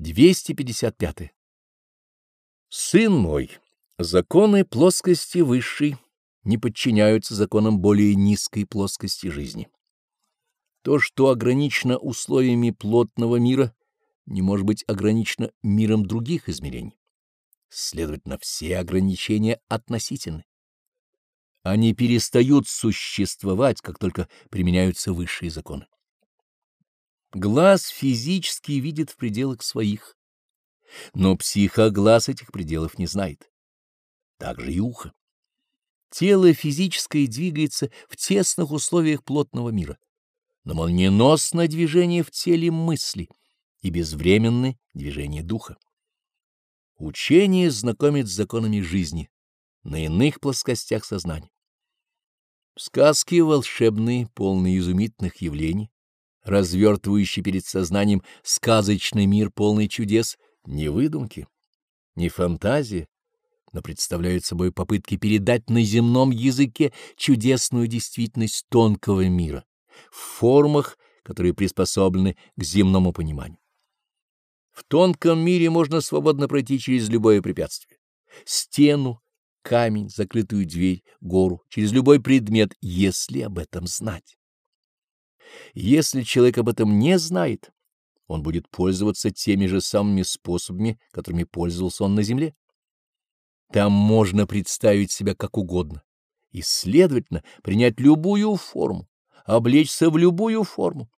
255. Сын мой, законы плоскости высшей не подчиняются законам более низкой плоскости жизни. То, что ограничено условиями плотного мира, не может быть ограничено миром других измерений. Следовательно, все ограничения относительны. Они перестают существовать, как только применяются высшие законы. Глаз физически видит в пределах своих, но психоглаз этих пределов не знает. Так же и ухо. Тело физическое двигается в тесных условиях плотного мира, но молниеносное движение в теле мысли и безвременное движение духа. Учение знакомит с законами жизни на иных плоскостях сознания. Сказки волшебные, полные изумительных явлений, развертывающий перед сознанием сказочный мир, полный чудес, не выдумки, не фантазии, но представляют собой попытки передать на земном языке чудесную действительность тонкого мира в формах, которые приспособлены к земному пониманию. В тонком мире можно свободно пройти через любое препятствие. Стену, камень, закрытую дверь, гору, через любой предмет, если об этом знать. Если человек об этом не знает, он будет пользоваться теми же самыми способами, которыми пользовался он на земле. Там можно представить себя как угодно и, следовательно, принять любую форму, облечься в любую форму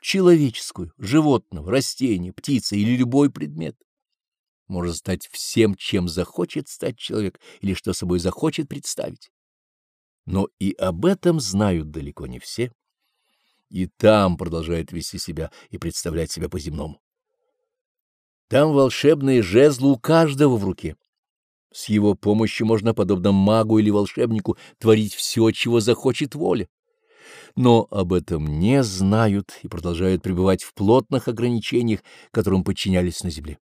человеческую, животного, растения, птицы или любой предмет. Может стать всем, чем захочет стать человек или что собой захочет представить. Но и об этом знают далеко не все и там продолжает вести себя и представлять себя по-земному. Там волшебные жезлы у каждого в руке. С его помощью можно, подобно магу или волшебнику, творить все, чего захочет воля. Но об этом не знают и продолжают пребывать в плотных ограничениях, которым подчинялись на земле.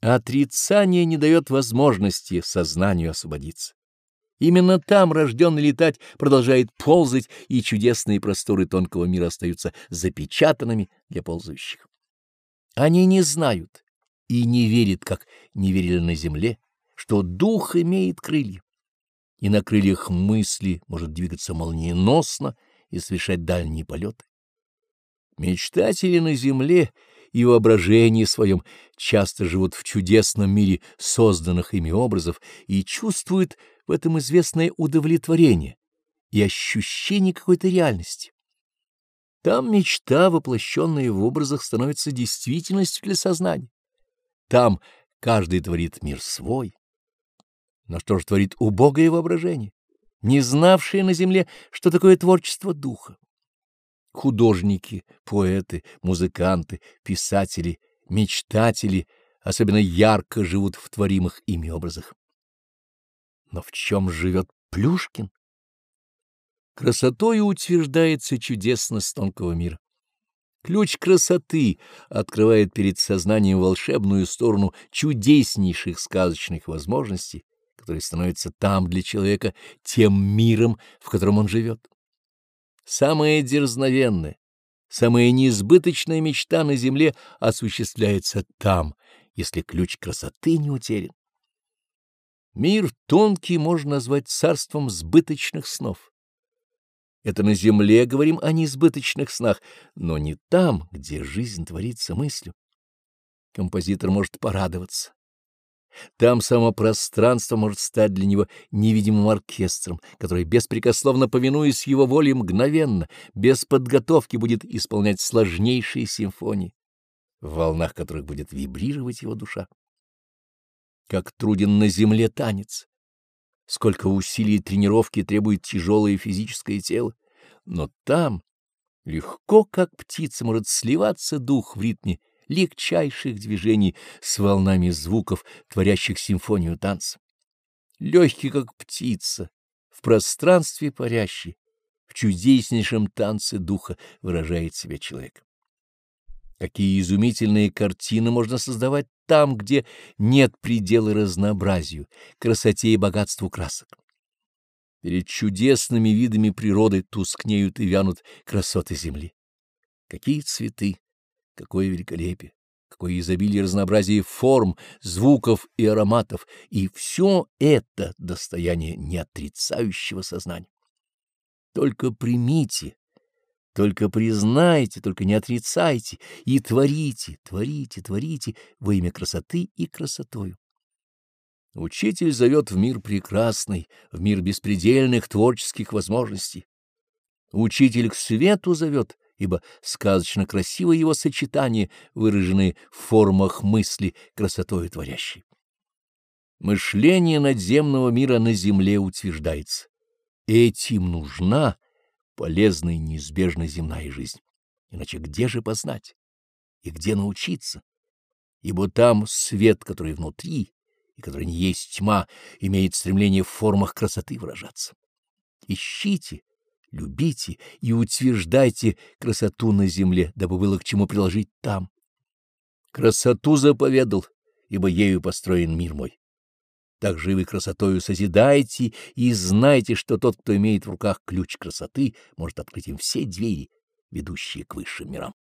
Отрицание не дает возможности сознанию освободиться. Именно там рожденный летать продолжает ползать, и чудесные просторы тонкого мира остаются запечатанными для ползающих. Они не знают и не верят, как не верили на земле, что дух имеет крылья, и на крыльях мысли может двигаться молниеносно и совершать дальние полеты. Мечтатели на земле и воображении своем часто живут в чудесном мире созданных ими образов и чувствуют в этом известное удовлетворение и ощущение какой-то реальности. Там мечта, воплощенная в образах, становится действительностью для сознания. Там каждый творит мир свой. Но что же творит убогое воображение, не знавшее на земле, что такое творчество духа? Художники, поэты, музыканты, писатели, мечтатели особенно ярко живут в творимых ими образах. Но в чем живет Плюшкин? Красотой утверждается чудесность тонкого мира. Ключ красоты открывает перед сознанием волшебную сторону чудеснейших сказочных возможностей, которые становятся там для человека тем миром, в котором он живет. Самая дерзновенная, самая неизбыточная мечта на земле осуществляется там, если ключ красоты не утерян. Мир тонкий можно назвать царством сбыточных снов. Это на земле говорим о несбыточных снах, но не там, где жизнь творится мыслью. Композитор может порадоваться. Там само пространство может стать для него невидимым оркестром, который, беспрекословно повинуясь его воле, мгновенно, без подготовки будет исполнять сложнейшие симфонии, в волнах которых будет вибрировать его душа как труден на земле танец, сколько усилий и тренировки требует тяжелое физическое тело, но там легко, как птица, может сливаться дух в ритме легчайших движений с волнами звуков, творящих симфонию танца. Легкий, как птица, в пространстве парящий, в чудеснейшем танце духа выражает себя человек. Какие изумительные картины можно создавать там, где нет предела разнообразию, красоте и богатству красок. Перед чудесными видами природы тускнеют и вянут красоты земли. Какие цветы, какое великолепие, какое изобилие разнообразия форм, звуков и ароматов, и все это достояние неотрицающего сознания. Только примите, только признайте, только не отрицайте, и творите, творите, творите во имя красоты и красотою. Учитель зовет в мир прекрасный, в мир беспредельных творческих возможностей. Учитель к свету зовет, ибо сказочно красиво его сочетание, выраженные в формах мысли, красотою творящей. Мышление надземного мира на земле утверждается. Этим нужна полезная и неизбежная земная жизнь. Иначе где же познать и где научиться? Ибо там свет, который внутри, и который не есть тьма, имеет стремление в формах красоты выражаться. Ищите, любите и утверждайте красоту на земле, дабы было к чему приложить там. Красоту заповедал, ибо ею построен мир мой. Так же и вы красотою созидайте и знайте, что тот, кто имеет в руках ключ красоты, может открыть им все двери, ведущие к высшим мирам.